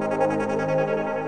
フフフフ。